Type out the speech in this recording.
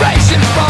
Desperation for